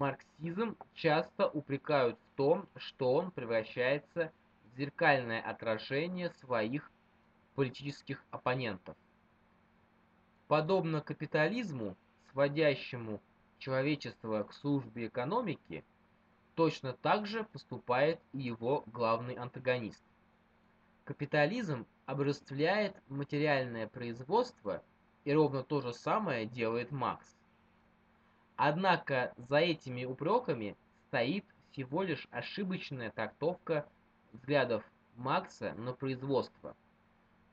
Марксизм часто упрекают в том, что он превращается в зеркальное отражение своих политических оппонентов. Подобно капитализму, сводящему человечество к службе экономики, точно так же поступает и его главный антагонист. Капитализм обрастляет материальное производство, и ровно то же самое делает Макс. Однако за этими упреками стоит всего лишь ошибочная трактовка взглядов Макса на производство.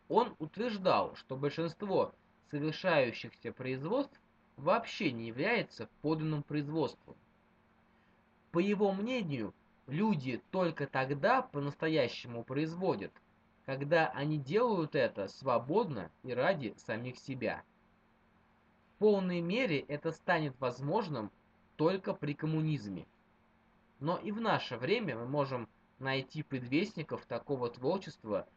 Он утверждал, что большинство совершающихся производств вообще не является подлинным производством. По его мнению, люди только тогда по-настоящему производят, когда они делают это свободно и ради самих себя. Полной мере это станет возможным только при коммунизме. Но и в наше время мы можем найти предвестников такого творчества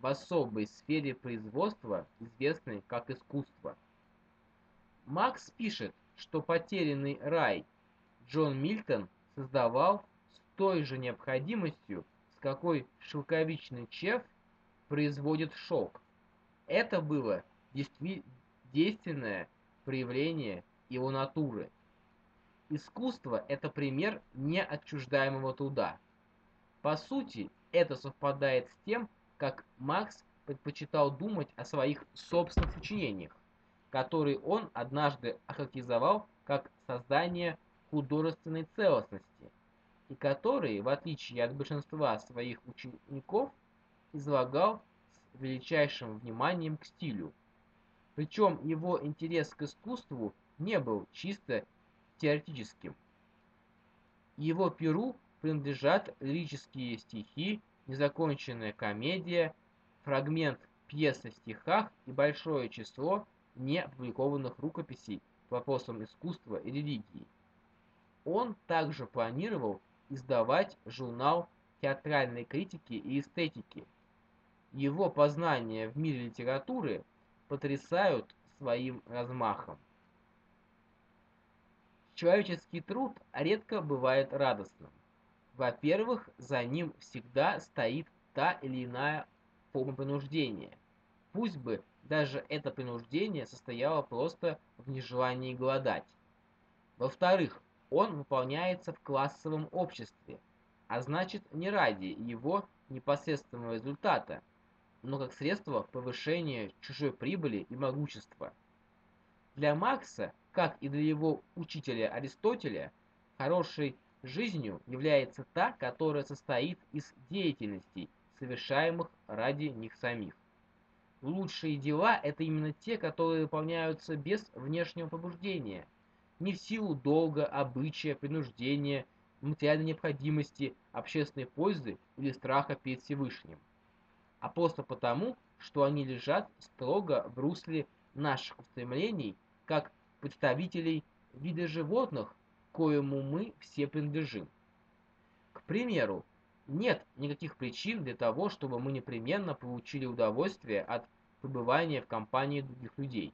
в особой сфере производства, известной как искусство. Макс пишет, что потерянный рай Джон Мильтон создавал с той же необходимостью, с какой шелковичный чеф производит шелк. Это было действенное проявление его натуры. Искусство – это пример неотчуждаемого труда. По сути, это совпадает с тем, как Маркс предпочитал думать о своих собственных сочинениях, которые он однажды охарактеризовал как создание художественной целостности, и которые, в отличие от большинства своих учеников, излагал с величайшим вниманием к стилю, причем его интерес к искусству не был чисто теоретическим. Его перу принадлежат лирические стихи, незаконченная комедия, фрагмент пьесы в стихах и большое число неопубликованных рукописей по вопросам искусства и религии. Он также планировал издавать журнал театральной критики и эстетики. Его познания в мире литературы потрясают своим размахом. Человеческий труд редко бывает радостным. Во-первых, за ним всегда стоит та или иная форма принуждения. Пусть бы даже это принуждение состояло просто в нежелании голодать. Во-вторых, он выполняется в классовом обществе, а значит не ради его непосредственного результата, но как средство повышения чужой прибыли и могущества. Для Маркса, как и для его учителя Аристотеля, хорошей жизнью является та, которая состоит из деятельностей, совершаемых ради них самих. Лучшие дела – это именно те, которые выполняются без внешнего побуждения, не в силу долга, обычая, принуждения, материальной необходимости, общественной пользы или страха перед Всевышним а просто потому, что они лежат строго в русле наших устремлений, как представителей вида животных, коему мы все принадлежим. К примеру, нет никаких причин для того, чтобы мы непременно получили удовольствие от пребывания в компании других людей.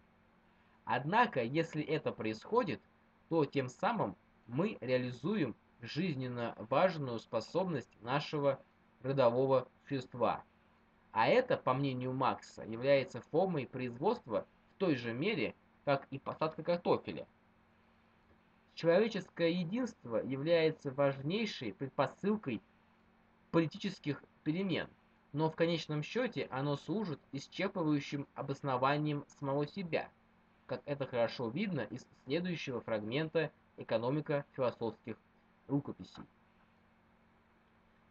Однако, если это происходит, то тем самым мы реализуем жизненно важную способность нашего родового существа – а это, по мнению Макса, является формой производства в той же мере, как и посадка картофеля. Человеческое единство является важнейшей предпосылкой политических перемен, но в конечном счете оно служит исчерпывающим обоснованием самого себя, как это хорошо видно из следующего фрагмента «Экономика философских рукописей».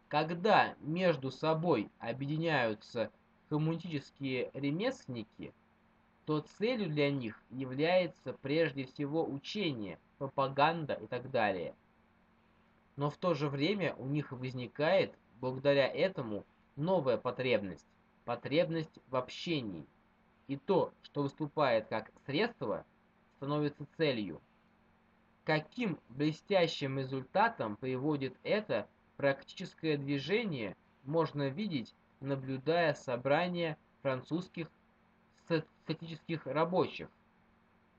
Когда между собой объединяются коммунистические ремесленники, то целью для них является прежде всего учение, пропаганда и так далее. Но в то же время у них возникает, благодаря этому, новая потребность, потребность в общении. И то, что выступает как средство, становится целью. Каким блестящим результатом приводит это Практическое движение можно видеть, наблюдая собрания французских статистических рабочих,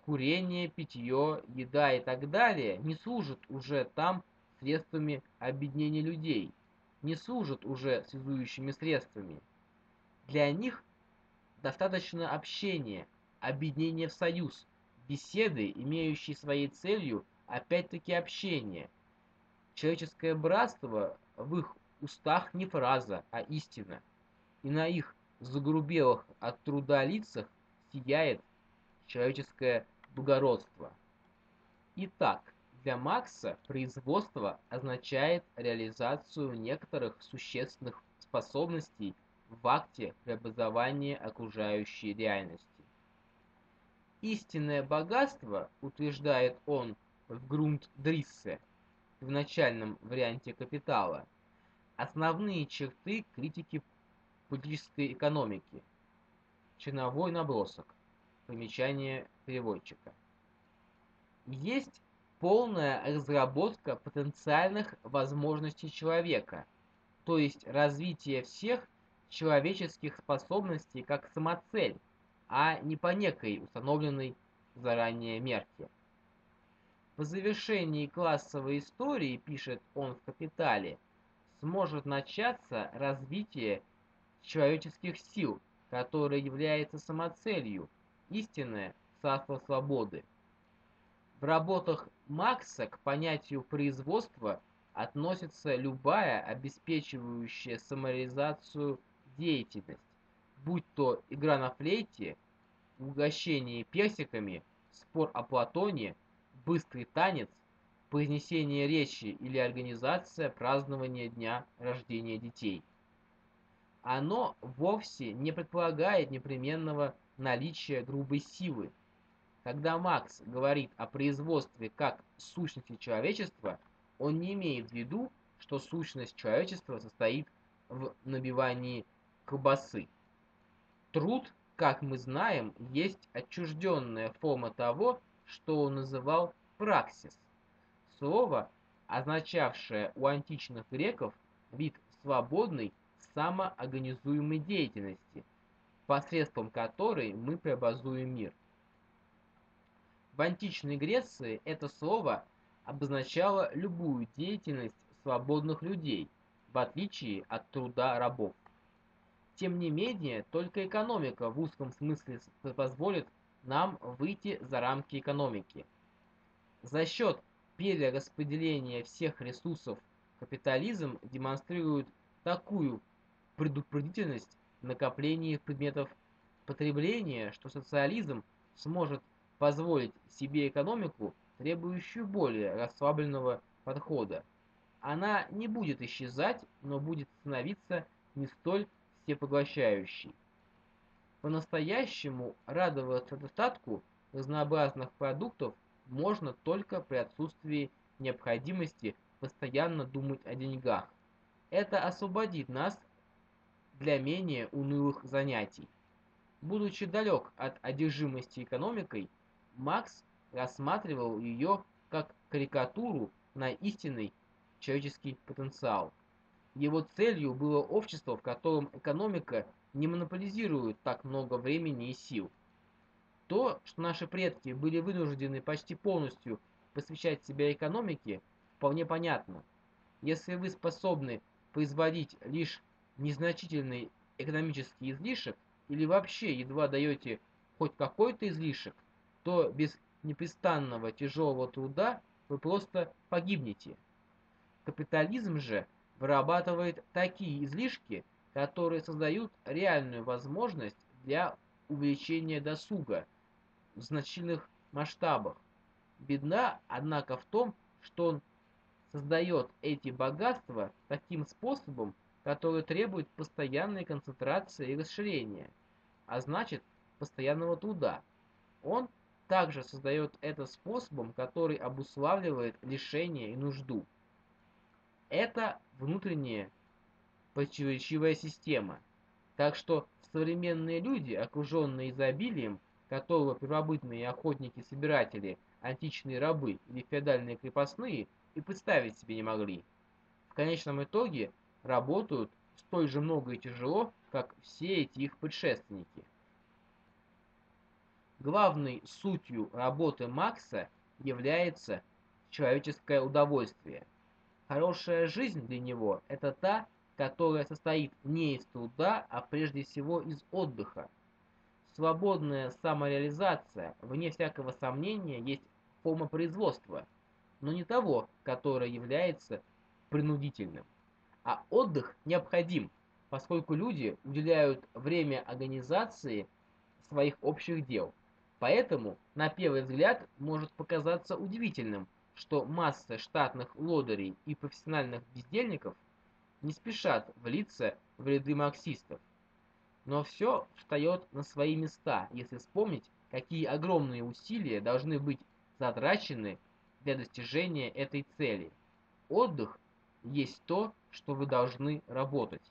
курение, питье, еда и так далее не служат уже там средствами объединения людей, не служат уже связующими средствами. Для них достаточно общения, объединения в союз, беседы, имеющие своей целью опять-таки общение. Человеческое братство в их устах не фраза, а истина, и на их загрубелых от труда лицах сияет человеческое благородство. Итак, для Макса производство означает реализацию некоторых существенных способностей в акте преобразования окружающей реальности. Истинное богатство, утверждает он в Грунт-Дриссе, в начальном варианте «Капитала», основные черты критики политической экономики. Черновой набросок. Примечание переводчика. Есть полная разработка потенциальных возможностей человека, то есть развитие всех человеческих способностей как самоцель, а не по некой установленной заранее мерке. По завершении классовой истории, пишет он в «Капитале», сможет начаться развитие человеческих сил, которое является самоцелью, истинное царство свободы. В работах Макса к понятию производства относится любая обеспечивающая самореализацию деятельность, будь то игра на флейте, угощение персиками, спор о Платоне, быстрый танец, произнесение речи или организация празднования дня рождения детей. Оно вовсе не предполагает непременного наличия грубой силы. Когда Макс говорит о производстве как сущности человечества, он не имеет в виду, что сущность человечества состоит в набивании колбасы. Труд, как мы знаем, есть отчужденная форма того, что он называл праксис. Слово, означавшее у античных греков вид свободной самоорганизуемой деятельности, посредством которой мы преобразуем мир. В античной Греции это слово обозначало любую деятельность свободных людей, в отличие от труда рабов. Тем не менее, только экономика в узком смысле позволит нам выйти за рамки экономики. За счет перераспределения всех ресурсов капитализм демонстрирует такую предупредительность накопления предметов потребления, что социализм сможет позволить себе экономику, требующую более расслабленного подхода. Она не будет исчезать, но будет становиться не столь всепоглощающей. По-настоящему радоваться достатку разнообразных продуктов можно только при отсутствии необходимости постоянно думать о деньгах. Это освободит нас для менее унылых занятий. Будучи далек от одержимости экономикой, Макс рассматривал ее как карикатуру на истинный человеческий потенциал. Его целью было общество, в котором экономика не монополизирует так много времени и сил. То, что наши предки были вынуждены почти полностью посвящать себя экономике, вполне понятно. Если вы способны производить лишь незначительный экономический излишек или вообще едва даете хоть какой-то излишек, то без непрестанного тяжелого труда вы просто погибнете. Капитализм же – вырабатывает такие излишки, которые создают реальную возможность для увеличения досуга в значительных масштабах. Бедна, однако, в том, что он создает эти богатства таким способом, который требует постоянной концентрации и расширения, а значит постоянного труда. Он также создает это способом, который обуславливает лишение и нужду. Это внутренняя противоречивая система. Так что современные люди, окруженные изобилием, которого первобытные охотники-собиратели, античные рабы или феодальные крепостные и представить себе не могли, в конечном итоге работают столь же много и тяжело, как все эти их предшественники. Главной сутью работы Макса является человеческое удовольствие. Хорошая жизнь для него – это та, которая состоит не из труда, а прежде всего из отдыха. Свободная самореализация, вне всякого сомнения, есть форма производства, но не того, которое является принудительным. А отдых необходим, поскольку люди уделяют время организации своих общих дел. Поэтому, на первый взгляд, может показаться удивительным, что масса штатных лодырей и профессиональных бездельников не спешат влиться в ряды марксистов. Но все встает на свои места, если вспомнить, какие огромные усилия должны быть затрачены для достижения этой цели. Отдых есть то, что вы должны работать.